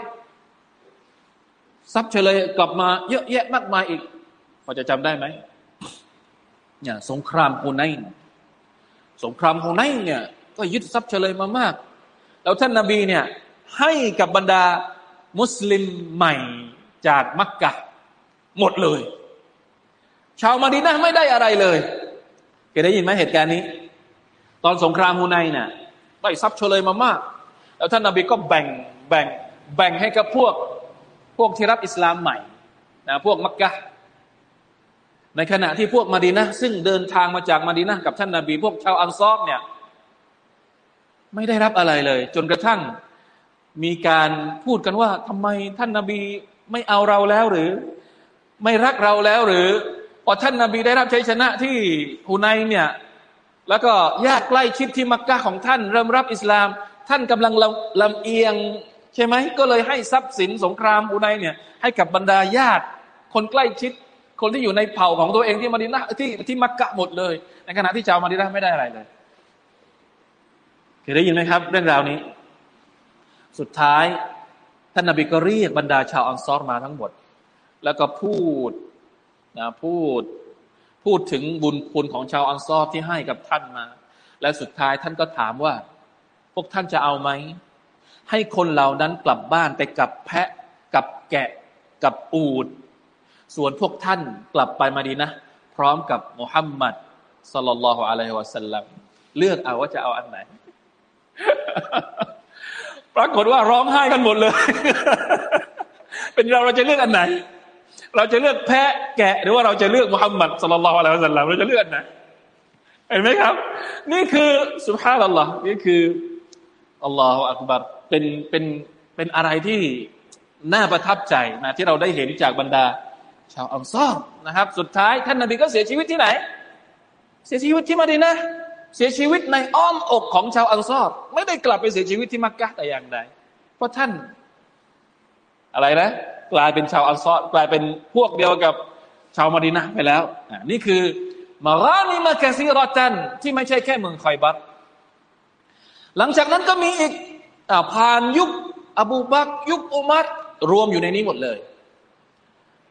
ทรัพย์เฉลยกลับมาเยอะแยะมากมายอีกพอจะจำได้ไหมเนี่ยสงครามฮูไนสงครามฮูไนเนี่ยก็ยึดทรัพย์เฉลยมามาก แล้วท่านนาบีเนี่ยให้กับบรรดามุสลิมใหม่จากมักกะหมดเลย ชาวมาดีนะไม่ได้อะไรเลยเคยได้ยินไหมเหตุการณ์นี้ ตอนสงครามฮูไนเนี่ยได้ทรัพย์เฉลยมามาก แล้วท่านนาบีก็แบ่งแบ่งแบ่งให้กับพวก พวกที่รับอิสลามใหม่นะพวกมักกะในขณะที่พวกมาดีนะซึ่งเดินทางมาจากมาดีนะกับท่านนาบี พวกชาวอันซอฟเนี่ยไม่ได้รับอะไรเลย จนกระทั่งมีการพูดกันว่าทำไมท่านนาบีไม่เอาเราแล้วหรือ ไม่รักเราแล้วหรือพอท่านนาบีได้รับชัยชนะที่ฮูไนเนี่ยแล้วก็ญาติใกล้ชิดที่มักกะของท่าน เริ่มรับอิสลาม ท่านกำลังลำเอียง ใช่ไหมก็เลยให้ทรัพย์สินสงครามฮูไนเนี่ยให้กับบรรดาญาติ คนใกล้ชิด คนที่อยู่ในเผ่าของตัวเองที่มาดินะที่ที่มักกะหมดเลย ในขณะที่ชาวมาดินะไม่ได้อะไรเลยเคยได้ยินไหมครับ เรื่องราวนี้ สุดท้ายท่านนบีก็เรียกบรรดาชาวอันซอรมาทั้งหมด แล้วก็พูดนะพูดพูดถึงบุญคุณของชาวอันซอรที่ให้กับท่านมา และสุดท้ายท่านก็ถามว่า พวกท่านจะเอาไหม ให้คนเหล่านั้นกลับบ้านไปกับแพะกับแกะกับอูด ส่วนพวกท่านกลับไปมาดีนะ พร้อมกับมุฮัมมัดสลลัลลอฮุอะลัยฮิวะสัลลัมเลือกเอาว่าจะเอาอันไหน ปรากฏว่าร้องไห้กันหมดเลย เป็นเราเราจะเลือกอันไหน เราจะเลือกแพะแกะ หรือว่าเราจะเลือกมุฮัมมัดสลลัลลอฮุอะลัยฮิวะสัลลัมเราจะเลือกอันไหนเห็นไหมครับ นี่คือสุภาพอัลลอฮ์นี่คืออัลลอฮฺอักบัร เป็นเป็นเป็นอะไรที่น่าประทับใจนะที่เราได้เห็นจากบรรดา ชาวอัลซอรนะครับ สุดท้ายท่านนาบีก็เสียชีวิตที่ไหน เสียชีวิตที่มาดีนะเสียชีวิตในอ้อมอกของชาวอัลซอรไม่ได้กลับไปเสียชีวิตที่มักกะแต่อย่างใดเพราะท่าน อะไรนะ กลายเป็นชาวอัลซอรกลายเป็นพวกเดียวกับชาวมาดีนะไปแล้วนี่คือมารานิมากซีรอตันที่ไม่ใช่แค่เมืองคอยบัตหลังจากนั้นก็มีอีก ผ่านยุคอบูบักยุคอุมัรรวมอยู่ในนี้หมดเลย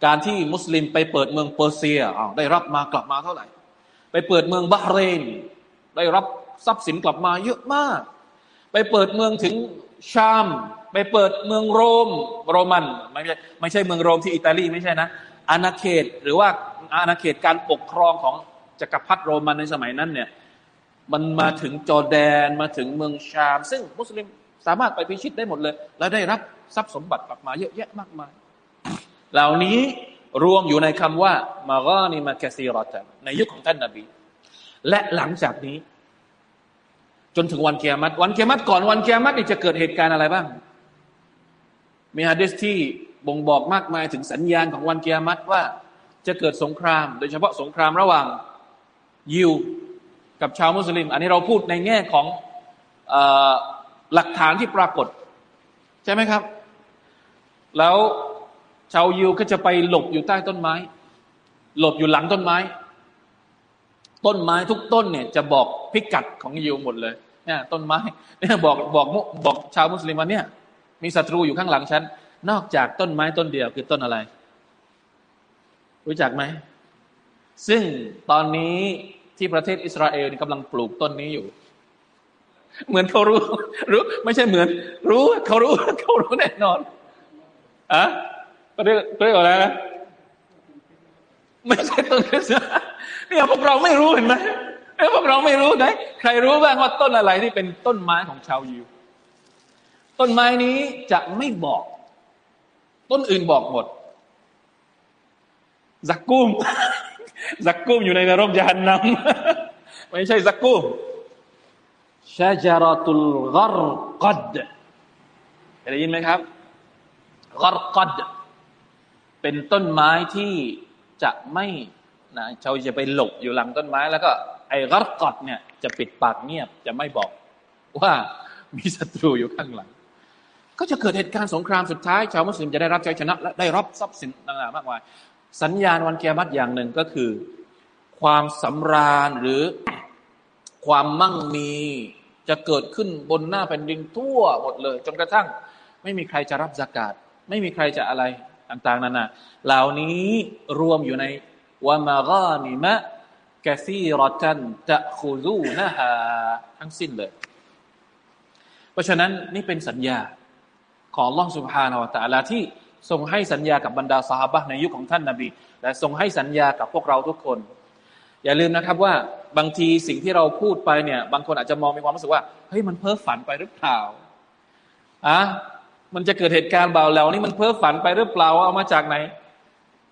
การที่มุสลิมไปเปิดเมืองเปอร์เซียอ้าวได้รับมากลับมาเท่าไหร่ ไปเปิดเมืองบาเรน ได้รับทรัพย์สินกลับมาเยอะมาก ไปเปิดเมืองถึงชาม ไปเปิดเมืองโรม โรมันไม่ใช่ไม่ใช่เมืองโรมที่อิตาลีไม่ใช่นะอาณาเขตหรือว่าอาณาเขตการปกครองของจักรพรรดิโรมันในสมัยนั้นเนี่ยมันมาถึงจอแดนมาถึงเมืองชาม ซึ่งมุสลิม สามารถไปพิชิตได้หมดเลย และได้รับทรัพย์สมบัติกลับมาเยอะแยะมากมาย เหล่านี้รวมอยู่ในคำว่ามากานิมาแคซีรอตันในยุคของท่านนาบี และหลังจากนี้ จนถึงวันเกียรติวันเกียรติก่อนวันเกียรติจะเกิดเหตุการณ์อะไรบ้าง มีฮะดิษที่บ่งบอกมากมายถึงสัญญาณของวันเกียรติว่าจะเกิดสงคราม โดยเฉพาะสงครามระหว่างยิวกับชาวมุสลิม อันนี้เราพูดในแง่ของ หลักฐานที่ปรากฏ ใช่ไหมครับ แล้วชาวยิวก็จะไปหลบอยู่ใต้ต้นไม้ หลบอยู่หลังต้นไม้ ต้นไม้ทุกต้นเนี่ย จะบอกพิกัดของยิวหมดเลยเนี่ยต้นไม้เนี่ยบอกบอกบอกชาวมุสลิมว่าเนี่ย มีศัตรูอยู่ข้างหลังฉันนอกจากต้นไม้ต้นเดียวคือต้นอะไร รู้จักไหม ซึ่งตอนนี้ที่ประเทศอิสราเอลกำลังปลูกต้นนี้อยู่ เหมือนเขารู้รู้ไม่ใช่เหมือน รู้เขารู้เขารู้แน่นอนอะก็เรียกเรียกอะไรนะไม่ใช่ต้นคริสต์เนี่ยพวกเราไม่รู้เห็นไหมพวกเราไม่รู้ไหนใครรู้บ้างว่าต้นอะไรที่เป็นต้นไม้ของชาวยิว ต้นไม้นี้จะไม่บอก ต้นอื่นบอกหมดซักกุ้มซักกุ้มอยู่ในนรกยานนำไม่ใช่ซักกุ้ม ชาจาราตุลกรกัดได้ยินไหมครับกรกัดเป็นต้นไม้ที่จะไม่นะชาวจะไปหลบอยู่หลังต้นไม้ แล้วก็ไอ้กรกัดเนี่ยจะปิดปากเงียบจะไม่บอก ว่ามีศัตรูอยู่ข้างหลัง ก็จะเกิดเหตุการณ์สงครามสุดท้าย ชาวมุสลิมจะได้รับชัยชนะ และได้รับทรัพย์สินต่างๆมากมายสัญญาณวันเกียรติอย่างหนึ่งก็คือ ความสำราญหรือ ความมั่งมีจะเกิดขึ้นบนหน้าแผ่นดินทั่วหมดเลย จนกระทั่ง ไม่มีใครจะรับสากาศไม่มีใครจะอะไรต่างๆนานาเหล่านี้รวมอยู่ในวามากานิมะกะซีรอตันตะคูซูนะฮะทั้งสิ้นเลย เพราะฉะนั้นนี่เป็นสัญญาของล่องสุภาานวตะลาที่ทรงให้สัญญากับบรรดาสหบะในยุคของท่านนาบี และทรงให้สัญญากับพวกเราทุกคน อย่าลืมนะครับว่า บางทีสิ่งที่เราพูดไปเนี่ย บางคนอาจจะมองมีความรู้สึกว่าเฮ้ยมันเพ้อฝันไปหรือเปล่าอะมันจะเกิดเหตุการณ์เบาแล้วนี่มันเพ้อฝันไปหรือเปล่าเอามาจากไหน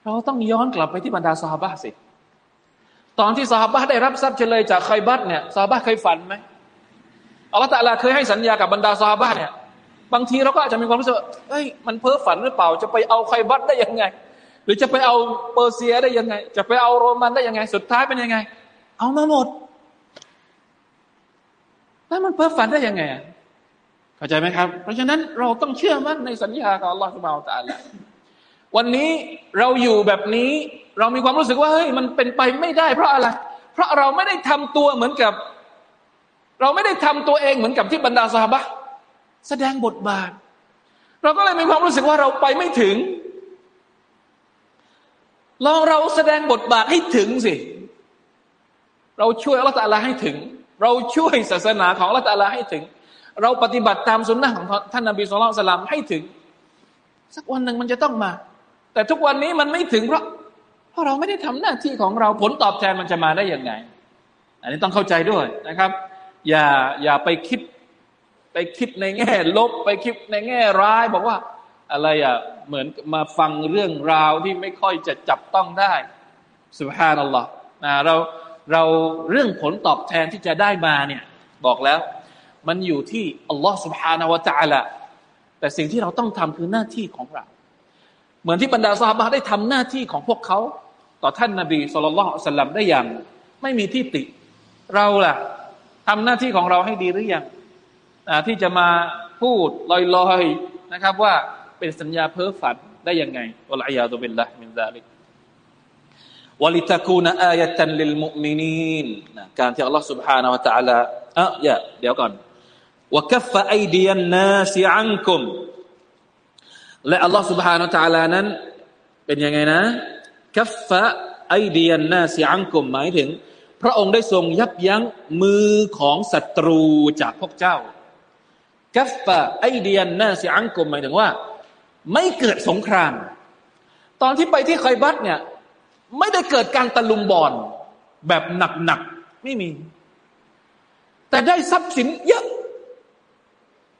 เราต้องย้อนกลับไปที่บรรดาสหบะสิ ตอนที่สหบะได้รับทรัพย์เฉลยจากใครบัตเนี่ยสหบะเคยฝันไหมอัลลอฮฺตะลาเคยให้สัญญากับบรรดาสหบะเนี่ย บางทีเราก็อาจจะมีความรู้สึกเฮ้ยมันเพ้อฝันหรือเปล่า จะไปเอาไครบัตได้ยังไง หรือจะไปเอาเปอร์เซียได้ยังไง จะไปเอาโรมันได้ยังไง สุดท้ายเป็นยังไง เอามาหมด แล้วมันเพ้อฝันได้ยังไงเข้าใจไหมครับ เพราะฉะนั้นเราต้องเชื่อมั่นในสัญญาของอัลลอฮฺสุบานตะอัลวันนี้เราอยู่แบบนี้เรามีความรู้สึกว่าเฮ้ยมันเป็นไปไม่ได้ เพราะอะไร เพราะเราไม่ได้ทำตัวเหมือนกับ เราไม่ได้ทำตัวเองเหมือนกับที่บรรดาสาบะแสดงบทบาท เราก็เลยมีความรู้สึกว่าเราไปไม่ถึงลองเราแสดงบทบาทให้ถึงสิ เราช่วยอัลลอฮฺให้ถึง เราช่วยศาสนาของอัลลอฮฺให้ถึง เราปฏิบัติตามสุนนะของท่านนบีสุลต่านให้ถึง สักวันหนึ่งมันจะต้องมา แต่ทุกวันนี้มันไม่ถึงเพราะเพราะเราไม่ได้ทำหน้าที่ของเราผลตอบแทนมันจะมาได้ยังไง อันนี้ต้องเข้าใจด้วยนะครับ อย่าอย่าไปคิดไปคิดในแง่ลบ ไปคิดในแง่ร้าย บอกว่าอะไรอะเหมือนมาฟังเรื่องราวที่ไม่ค่อยจะจับต้องได้สุภาพนัลลอฮ์นะเรา เราเรื่องผลตอบแทนที่จะได้มาเนี่ยบอกแล้ว มันอยู่ที่อัลลอฮ์สุบฮานาวะจัลละแต่สิ่งที่เราต้องทำคือหน้าที่ของเรา เหมือนที่บรรดาสาบะได้ทำหน้าที่ของพวกเขา ต่อท่านนาบีสุลต่านสัลลัมได้อย่าง ไม่มีที่ติ เราล่ะ ทำหน้าที่ของเราให้ดีหรือยังที่จะมาพูดลอยๆนะครับ ว่าเป็นสัญญาเพ้อฝันได้ยังไงอัลลอฮฺยาตุบิลละมินซาลิก วลิตะคูนอายะตันลิลมุมินีนการที่อัลลอฮฺ سبحانه และ تعالى อ่ะอย่าเดี๋ยวก่อนวะกัฟฟะไอดียันนาสิอันคุมและอัลลอฮฺ سبحانه และ تعالى นั้น เป็นยังไงนะกัฟฟะไอเดียนนาสิอังกุมหมายถึง พระองค์ได้ทรงยับยั้งมือของศัตรูจากพวกเจ้ากัฟฟะไอเดียนนาสิอังกุมหมายถึงว่า ไม่เกิดสงคราม ตอนที่ไปที่ไคบัตเนี่ย ไม่ได้เกิดการตะลุมบอลแบบหนักๆไม่มี แต่ได้ทรัพย์สินเยอะ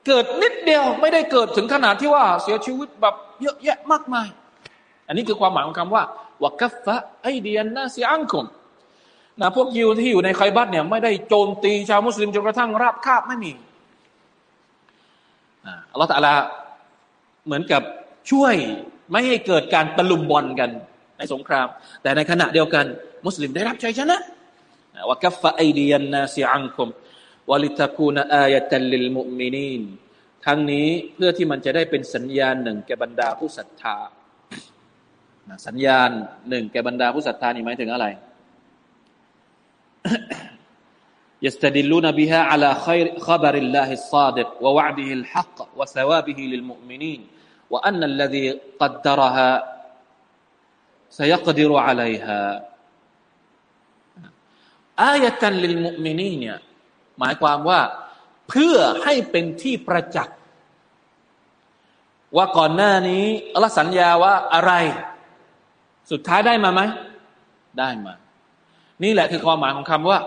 เกิดนิดเดียวไม่ได้เกิดถึงขนาดที่ว่าเสียชีวิตแบบเยอะแยะมากมาย อันนี้คือความหมายของคำว่าوكف أيدي الناس عنكمนะพวกยิวที่อยู่ในค็อยบัรเนี่ยไม่ได้โจมตีชาวมุสลิมจนกระทั่งราบคาบไม่มีอัลลอฮฺตะลาเหมือนกับช่วยไม่ให้เกิดการตะลุมบอนกัน ในสงคราม แต่ในขณะเดียวกัน มุสลิมได้รับชัยชนะวกัฟฟะไอเดียนนาซีอังคุมวลิตะคูนอายะตัลลิลมุมินีนทั้งนี้เพื่อที่มันจะได้เป็นสัญญาณหนึ่งแก่บรรดาผู้ศรัทธาสัญญาณหนึ่งแก่บรรดาผู้ศรัทธานี่หมายถึงอะไร يستدلون بها على خير خبر الله الصادق ووعده الحق وثوابه للمؤمنين وأن الذي قدرها سيقدر عليها آية للمؤمنين หมายความว่า เพื่อให้เป็นที่ประจักษ์ว่าก่อนหน้านี้อัลลอฮ์สัญญาว่าอะไรสุดท้ายได้มาไหม ได้มา นี่แหละคือความหมายของคำว่า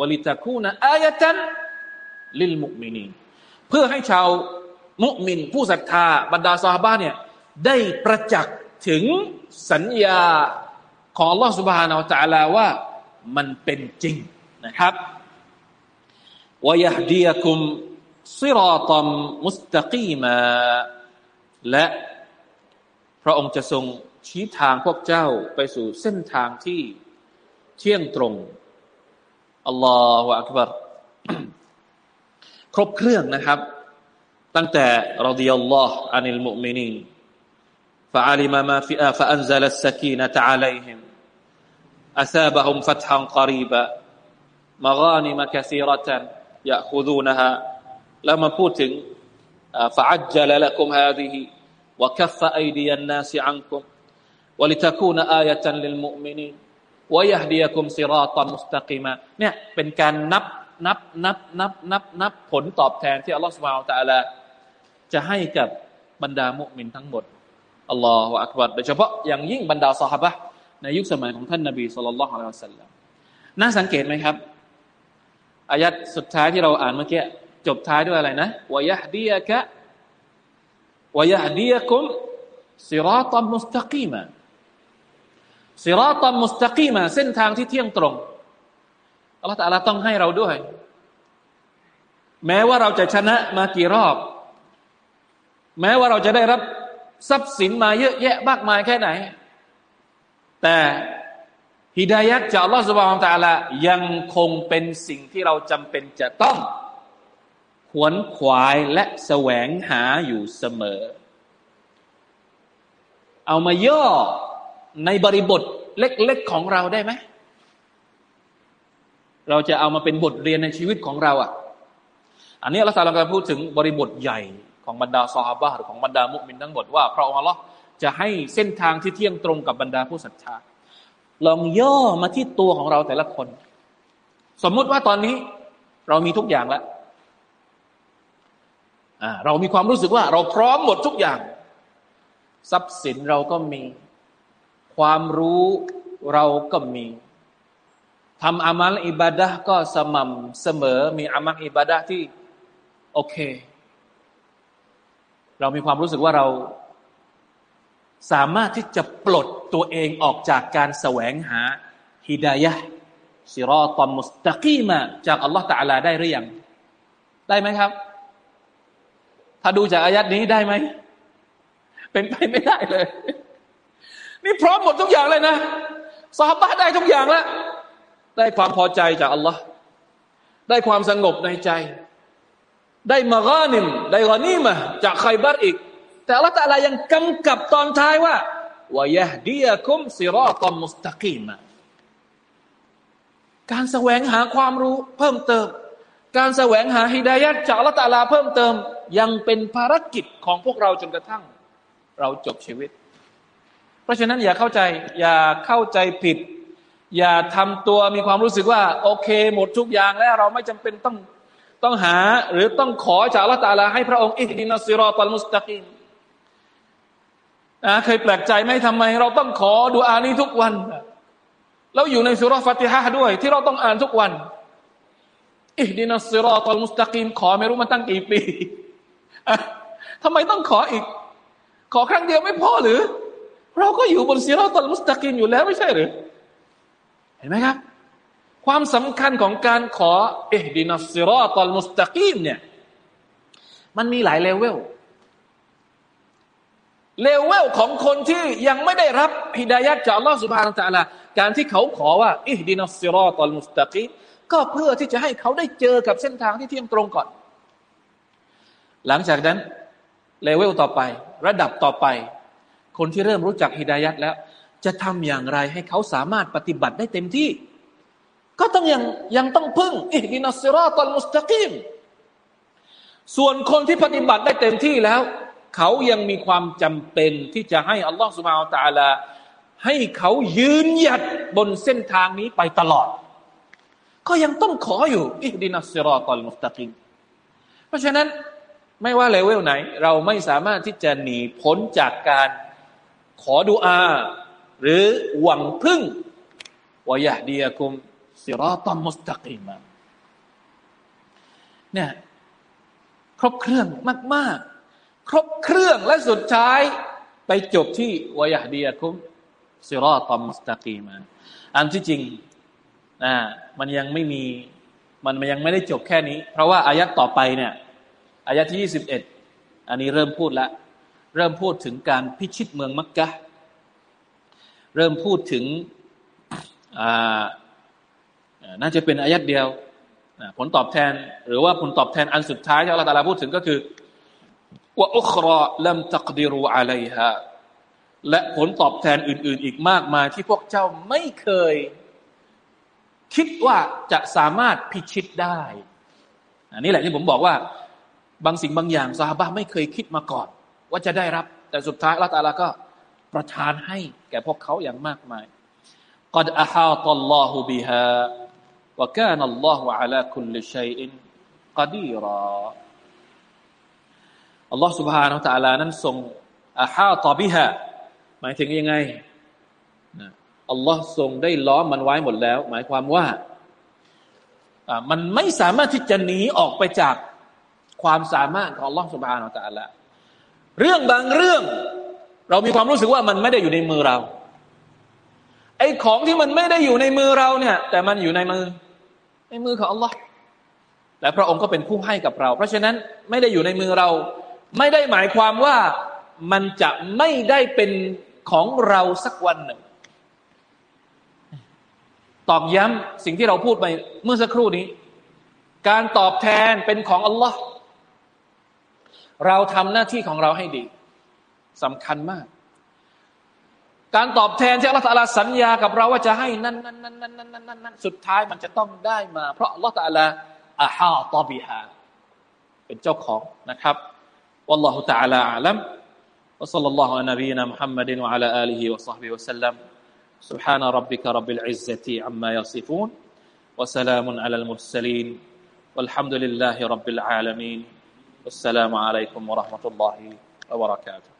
วลิตะคูนะอายะตันลิลมุมินีเพื่อให้ชาวมุมิน ผู้ศรัทธา บรรดาซาฮาบะเนี่ยได้ประจักษ์ ถึงสัญญาของอัลลอฮฺสุบฮานาอัลตะลาว่ามันเป็นจริงนะครับวยฮดียคุมซิรอตมมุสตะกีมาและพระองค์จะทรงชี้ทางพวกเจ้าไปสู่เส้นทางที่เที่ยงตรงอัลลอฮฺอักบารครบเครื่องนะครับ ตั้งแต่รดิยัลลอฮ์อานิลมุมินี فعلم ما في فأنزل السكينة عليهم أثابهم فتحا قريبا مغانم كثيرة يأخذونها لما بوتن فعجل لكم هذه وكف أيدي الناس عنكم ولتكون آية للمؤمنين ويهديكم صراطا مستقيما เนี่ยเป็นการนับนับนับนับนับนับผลตอบแทนที่อัลลอฮฺสุบฮานตะลาจะให้กับบรรดามุมินทั้งหมด อัลลอฮฺอักบัรโดยเฉพาะอย่างยิ่งบรรดาสหบะในยุคสมัยของท่านนบีสุลต่านละฮ์อัลลอฮฺสัลลัมน่าสังเกตไหมครับอายัดสุดท้ายที่เราอ่านเมื่อกี้จบท้ายด้วยอะไรนะวายฮดียกะวายฮดียคุมสิราตัมมุสตะกีมาสิรอตมมุสตะกีมาเส้นทางที่เที่ยงตรงอัลลอฮฺตะลาต้องให้เราด้วย แม้ว่าเราจะชนะมากี่รอบ แม้ว่าเราจะได้รับ ทรัพย์สินมาเยอะแยะมากมายแค่ไหน แต่ฮิดายัดจากอัลลอฮฺสุบฮานตะลายังคงเป็นสิ่งที่เราจำเป็นจะต้อง ขวนขวายและแสวงหาอยู่เสมอ เอามาย่อในบริบทเล็กๆของเราได้ไหม เราจะเอามาเป็นบทเรียนในชีวิตของเราอะ อันนี้เรากำลังพูดถึงบริบทใหญ่ ของบรรดาซอฮาบะหรือของบรรดามุสลิมทั้งหมดว่าพระองค์อัลลอฮ์จะให้เส้นทางที่เที่ยงตรงกับบรรดาผู้ศรัทธาลองย่อมาที่ตัวของเราแต่ละคน สมมุติว่าตอนนี้เรามีทุกอย่างแล้วเรามีความรู้สึกว่า เราพร้อมหมดทุกอย่าง ทรัพย์สินเราก็มี ความรู้เราก็มีทำอามัลอิบาดะก็สม่ำเสมอมีอามัลอิบาดะที่โอเค เรามีความรู้สึกว่าเราสามารถที่จะปลดตัวเองออกจากการแสวงหาฮิดายะสิรอตอนมุสตะกีมาจากอัลลอฮฺตะอาลาได้หรือยังได้ไหมครับ ถ้าดูจากอายัดนี้ได้ไหม เป็นไปไม่ได้เลย นี่พร้อมหมดทุกอย่างเลยนะสาบะได้ทุกอย่างแล้ว ได้ความพอใจจากอัลลอฮ์ได้ความสงบในใจ ได้มากานิมได้กานีมะจากใครบัตอีก แต่อัลลอฮ์ตะลายังกำกับตอนท้ายว่าวายะดียคุมสิรอตอมมุสตะกีมการแสวงหาความรู้เพิ่มเติม การแสวงหาฮิดายัดจากลลอฮ์ตะลาเพิ่มเติม ยังเป็นภารกิจของพวกเราจนกระทั่ง เราจบชีวิต เพราะฉะนั้นอย่าเข้าใจ อย่าเข้าใจผิด อย่าทำตัวมีความรู้สึกว่า โอเค หมดทุกอย่างแล้วเราไม่จำเป็นต้อง ต้องหาหรือต้องขอจากลลอฮ์ตาลาให้พระองค์อิฮดินัสซิรอตัลมุสตะกีมนะเคยแปลกใจไหมทำไม เราต้องขอดูอานี้ทุกวันแล้วอยู่ในสุรฟัติฮะด้วย ที่เราต้องอ่านทุกวันอิฮดินัสซิรอตัลมุสตะกีมขอไม่รู้มาตั้งกี่ปีทำไมต้องขออีก ขอครั้งเดียวไม่พอหรือ เราก็อยู่บน الصراط المستقيم อยู่แล้วไม่ใช่หรือ เห็นไหมครับ ความสำคัญของการขอ اهدنا الصراط المستقيم เนี่ยมันมีหลายเลเวลเลเวลของคนที่ยังไม่ได้รับฮิดายะฮฺจากอัลลอฮฺสุบฮานะฮูวะตะอาลาการที่เขาขอว่า اهدنا الصراط المستقيم ก็เพื่อที่จะให้เขาได้เจอกับเส้นทางที่เที่ยงตรงก่อน หลังจากนั้นเลเวลต่อไป ระดับต่อไป คนที่เริ่มรู้จักฮิดายัดแล้ว จะทำอย่างไรให้เขาสามารถปฏิบัติได้เต็มที่ ก็ต้องยังยังต้องพึ่งอิฮดินัสซิรอตัลมุสตะกีมส่วนคนที่ปฏิบัติได้เต็มที่แล้ว เขายังมีความจำเป็นที่จะให้อัลลอฮฺสุบฮานตะลา ให้เขายืนหยัดบนเส้นทางนี้ไปตลอด ก็ยังต้องขออยู่อิดินัสซิรอตัลมุสตะกิมเพราะฉะนั้นไม่ว่าเลเวลไหน เราไม่สามารถที่จะหนีพ้นจากการขอดุอา หรือหวังพึ่งวายะดียกุม สิรอตมมุสตะกิมเนี่ยครบเครื่องมาก ๆ ครบเครื่องและสุดท้าย ไปจบที่วายดียคุมซิรอตอมสตากีมา อันที่จริงนะมันยังไม่มีมันยังไม่ได้จบแค่นี้ เพราะว่าอายัดต่อไปเนี่ยอายัดที่ยี่สิบเอ็ดอันนี้เริ่มพูดละเริ่มพูดถึงการพิชิตเมืองมักกะ เริ่มพูดถึง น่าจะเป็นอายัดเดียว ผลตอบแทน หรือว่าผลตอบแทนอันสุดท้ายที่อัลลอฮฺพูดถึงก็คือว่าอุครอลัมตักดิรูอะลัยฮะและผลตอบแทนอื่น ๆ อีกมากมายที่พวกเจ้าไม่เคย คิดว่าจะสามารถพิชิตได้อันนี้แหละที่ผมบอกว่า บางสิ่งบางอย่างซาฮาบะไม่เคยคิดมาก่อน ว่าจะได้รับ แต่สุดท้ายละตาลาก็ประทานให้ แก่พวกเขาอย่างมากมายกอดอาฮาตัลลอฮุบิฮะ ว่าแกนัลลอฮฺอัลลอคุลิชัยอินกอดีรออัลลอฮฺสุบฮานาอัลลอฮนั้นทรงอาฮาตบิฮะหมายถึงยังไงอัลลอฮ์ทรงได้ล้อมมันไว้หมดแล้ว หมายความว่ามันไม่สามารถที่จะหนีออกไปจากความสามารถของอัลลอฮ์สุบฮานาอัลละฮ์เรื่องบางเรื่อง เรามีความรู้สึกว่ามันไม่ได้อยู่ในมือเราไอ้ของที่มันไม่ได้อยู่ในมือเราเนี่ย แต่มันอยู่ในมือ ในมือของอัลลอฮ์และพระองค์ก็เป็นผู้ให้กับเรา เพราะฉะนั้นไม่ได้อยู่ในมือเรา ไม่ได้หมายความว่ามันจะไม่ได้เป็นของเราสักวันหนึ่ง ตอกย้ำสิ่งที่เราพูดไปเมื่อสักครู่นี้ การตอบแทนเป็นของอัลลอฮ์เราทำหน้าที่ของเราให้ดีสำคัญมาก การตอบแทนที่อัลลอฮฺสัญญากับเราว่าจะให้นั่นนั่นนั่นนั่นนั่นนั่นนั่นสุดท้ายมันจะต้องได้มา เพราะอัลลอฮฺตะลาอาฮาตอบิฮาเป็นเจ้าของนะครับ والله تعالى أعلم وصلى الله على نبينا محمد وعلى آله وصحبه وسلم سبحان ربك رب العزة عما يصفون وسلام على المرسلين والحمد لله رب العالمين والسلام عليكم ورحمة الله وبركاته